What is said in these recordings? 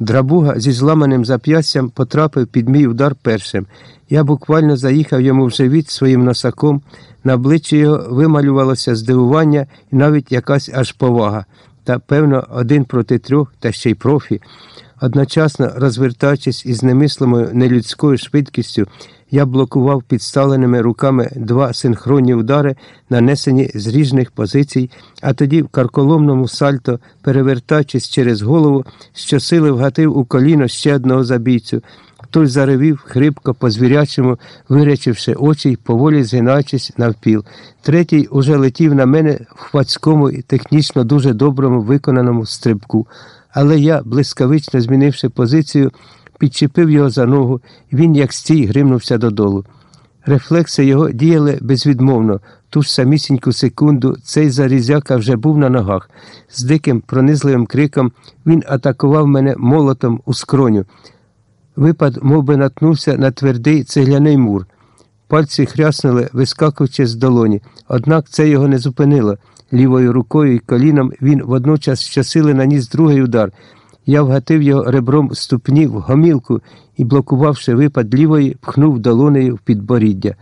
Драбуга зі зламаним зап'ястям потрапив під мій удар першим. Я буквально заїхав йому в живіт своїм носаком, на обличчі його вималювалося здивування і навіть якась аж повага. Та, певно, один проти трьох, та ще й профі. Одночасно, розвертаючись із немислимою нелюдською швидкістю, я блокував підставленими руками два синхронні удари, нанесені з різних позицій, а тоді в карколомному сальто, перевертаючись через голову, щосили вгатив у коліно ще одного забійцю. Той заревів, хрипко, по звірячому, вирячивши очі й поволі згинаючись навпіл. Третій уже летів на мене в хвацькому і технічно дуже доброму виконаному стрибку. Але я, блискавично змінивши позицію, підчепив його за ногу, він, як стій, гримнувся додолу. Рефлекси його діяли безвідмовно. Ту ж самісіньку секунду цей зарізяка вже був на ногах. З диким пронизливим криком він атакував мене молотом у скроню. Випад мов би, наткнувся на твердий цегляний мур. Пальці хряснули, вискакуючи з долоні. Однак це його не зупинило. Лівою рукою і коліном він водночас щосили наніс другий удар. Я вгатив його ребром ступні в гомілку і, блокувавши випад лівої, пхнув долонею в підборіддя.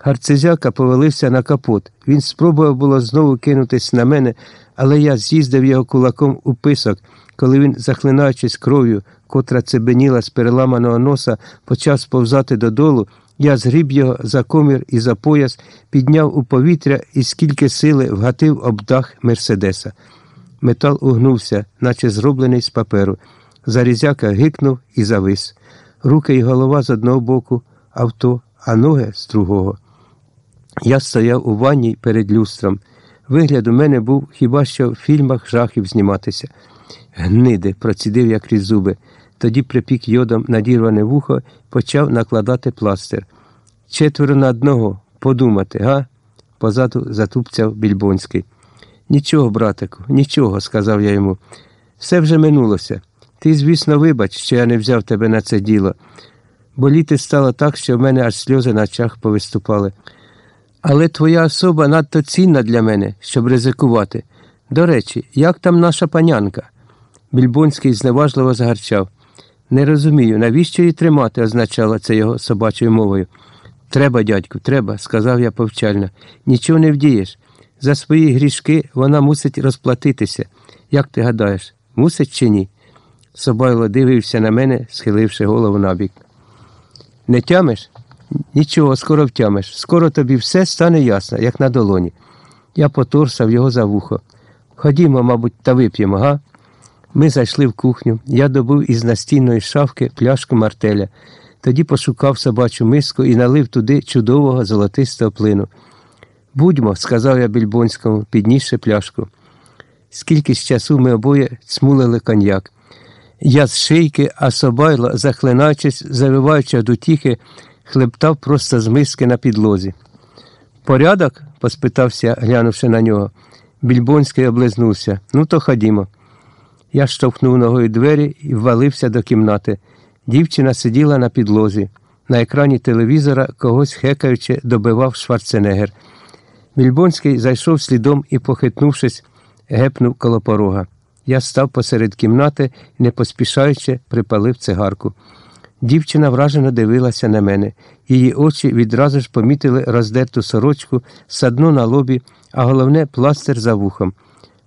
Гарцезяка повалився на капот. Він спробував було знову кинутись на мене, але я з'їздив його кулаком у писок, коли він, захлинаючись кров'ю, котра цебеніла з переламаного носа, почав сповзати додолу. Я згріб його за комір і за пояс, підняв у повітря і скільки сили вгатив об дах Мерседеса. Метал угнувся, наче зроблений з паперу. Зарізяка гикнув і завис. Руки й голова з одного боку, авто, а ноги з другого. Я стояв у ванні перед люстром. Вигляд у мене був хіба що в фільмах жахів зніматися. Гниди, процідив я крізь зуби. Тоді припік йодом надірване вухо почав накладати пластир. Четверо на одного подумати, га? Позаду затупцяв Більбонський. Нічого, братику, нічого, сказав я йому. Все вже минулося. Ти, звісно, вибач, що я не взяв тебе на це діло. Боліти стало так, що в мене аж сльози на очах повиступали. Але твоя особа надто цінна для мене, щоб ризикувати. До речі, як там наша панянка? Більбонський зневажливо загарчав. Не розумію, навіщо її тримати, означало це його собачою мовою. Треба, дядьку, треба, сказав я повчально. Нічого не вдієш. За свої грішки вона мусить розплатитися. Як ти гадаєш, мусить чи ні? Собайло дивився на мене, схиливши голову набік. Не тямиш? Нічого, скоро втямиш. Скоро тобі все стане ясно, як на долоні. Я поторсав його за вухо. Ходімо, мабуть, та вип'ємо, га? Ми зайшли в кухню. Я добув із настійної шавки пляшку мартеля. Тоді пошукав собачу миску і налив туди чудового золотистого плину. Будьмо, сказав я Більбонському, піднісши пляшку. Скільки з часу ми обоє цмулили коньяк. Я з шийки, а собайло, захлинаючись, завиваючи до утіхи, хлептав просто з миски на підлозі. Порядок? поспитався, глянувши на нього. Більбонський облизнувся. Ну, то ходімо. Я штовхнув ногою двері і ввалився до кімнати. Дівчина сиділа на підлозі. На екрані телевізора когось хекаючи добивав Шварценеггер. Більбонський зайшов слідом і, похитнувшись, гепнув коло порога. Я став посеред кімнати не поспішаючи, припалив цигарку. Дівчина вражено дивилася на мене. Її очі відразу ж помітили роздерту сорочку, садну на лобі, а головне пластир за вухом.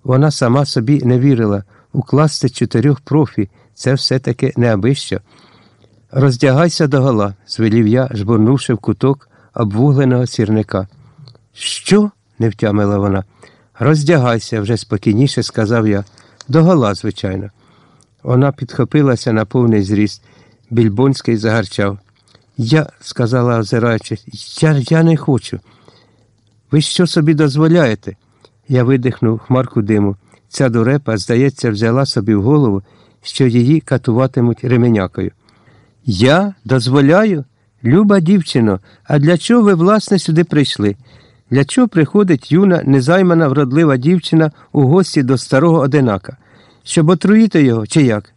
Вона сама собі не вірила укласти чотирьох профі це все-таки неабищо. Роздягайся догола, звелів я, жбурнувши в куток обвугленого сірника. Що? не втямила вона. Роздягайся, вже спокійніше сказав я. Догола, звичайно. Вона підхопилася на повний зріст. Більбонський загарчав. Я, сказала, озираючись, я, я не хочу. Ви що собі дозволяєте? Я видихнув хмарку диму. Ця дурепа, здається, взяла собі в голову, що її катуватимуть ременякою. Я дозволяю? Люба дівчино, а для чого ви, власне, сюди прийшли? Для чого приходить юна, незаймана, вродлива дівчина у гості до старого одинака? Щоб отруїти його, чи як?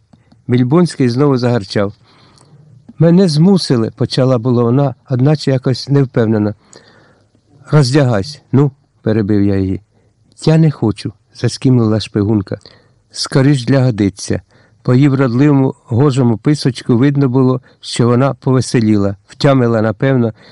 Більбонський знову загарчав. Мене змусили, почала була вона, одначе якось невпевнена. Роздягайся, ну, перебив я її. Я не хочу, заскімнула шпигунка. Скоріш для годиться. По її вродливому гожому писочку видно було, що вона повеселіла, втямила, напевно,